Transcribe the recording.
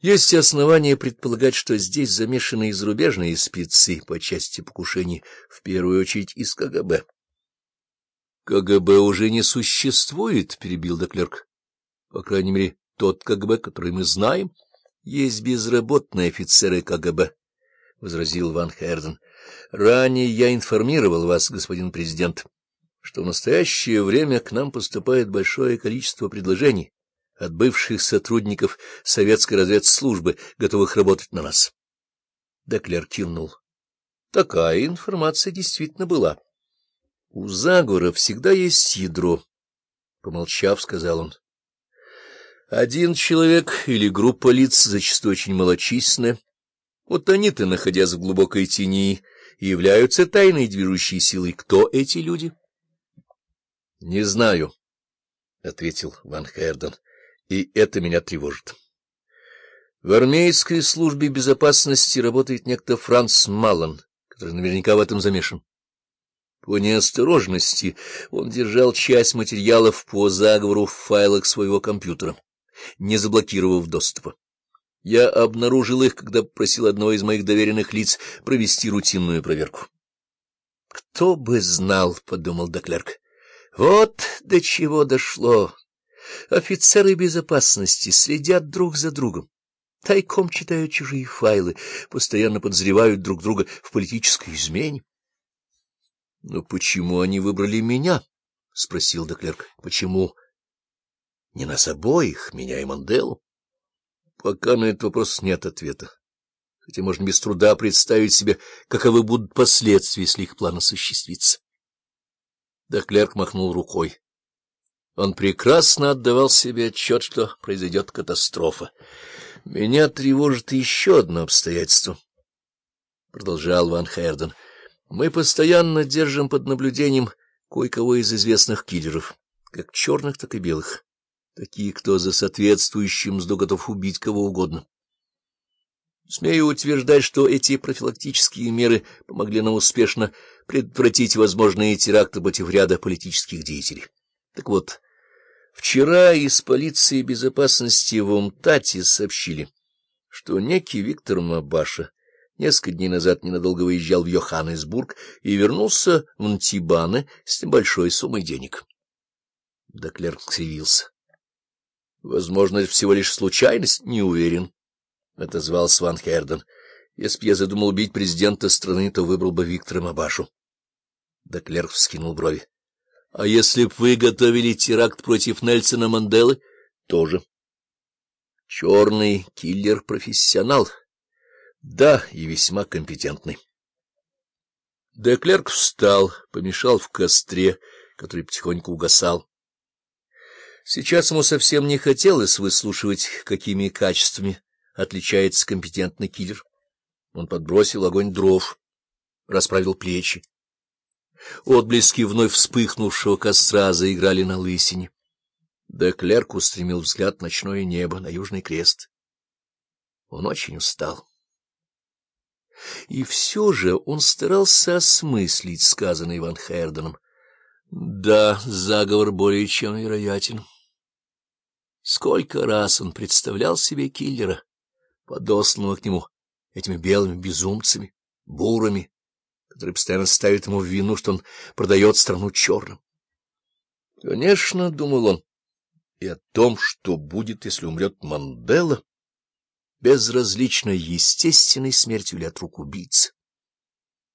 Есть основания предполагать, что здесь замешаны и зарубежные спецы по части покушений, в первую очередь из КГБ. — КГБ уже не существует, — перебил Деклерк. — По крайней мере, тот КГБ, который мы знаем. Есть безработные офицеры КГБ, — возразил Ван Херден. — Ранее я информировал вас, господин президент, что в настоящее время к нам поступает большое количество предложений от бывших сотрудников советской разведслужбы, готовых работать на нас. Деклер кивнул. Такая информация действительно была. У заговора всегда есть ядро, — помолчав, сказал он. Один человек или группа лиц, зачастую очень малочисленная, вот они-то, находясь в глубокой тени, являются тайной движущей силой. Кто эти люди? — Не знаю, — ответил Ван Херден и это меня тревожит. В армейской службе безопасности работает некто Франц Маллан, который наверняка в этом замешан. По неосторожности он держал часть материалов по заговору в файлах своего компьютера, не заблокировав доступа. Я обнаружил их, когда просил одного из моих доверенных лиц провести рутинную проверку. — Кто бы знал, — подумал Деклерк, — вот до чего дошло. Офицеры безопасности следят друг за другом, тайком читают чужие файлы, постоянно подозревают друг друга в политической измене. — Но почему они выбрали меня? — спросил Деклерк. — Почему не нас обоих, меня и Манделу? Пока на этот вопрос нет ответа. Хотя можно без труда представить себе, каковы будут последствия, если их план осуществится. Деклерк махнул рукой. Он прекрасно отдавал себе отчет, что произойдет катастрофа. — Меня тревожит еще одно обстоятельство, — продолжал Ван Херден. — Мы постоянно держим под наблюдением кое-кого из известных киллеров, как черных, так и белых, такие, кто за соответствующим мзду готов убить кого угодно. Смею утверждать, что эти профилактические меры помогли нам успешно предотвратить возможные теракты против ряда политических деятелей. Так вот, Вчера из полиции безопасности в Умтате сообщили, что некий Виктор Мабаша несколько дней назад ненадолго выезжал в Йоханнесбург и вернулся в Нтибане с небольшой суммой денег. Доклерк скривился. — Возможно, это всего лишь случайность? — Не уверен, — отозвался Ван Херден. — Если б я задумал убить президента страны, то выбрал бы Виктора Мабашу. Доклерк вскинул брови. А если б вы готовили теракт против Нельсона Манделы, тоже. Черный киллер-профессионал. Да, и весьма компетентный. Деклерк встал, помешал в костре, который потихоньку угасал. Сейчас ему совсем не хотелось выслушивать, какими качествами отличается компетентный киллер. Он подбросил огонь дров, расправил плечи. Отблески вновь вспыхнувшего костра заиграли на лысине. Деклерк устремил взгляд в ночное небо, на южный крест. Он очень устал. И все же он старался осмыслить сказанное Ван Херденом. Да, заговор более чем вероятен. Сколько раз он представлял себе киллера, подосланного к нему этими белыми безумцами, бурами, который постоянно ставит ему в вину, что он продает страну черным. Конечно, — думал он, — и о том, что будет, если умрет Мандела, безразлично естественной смертью или от рук убийцы.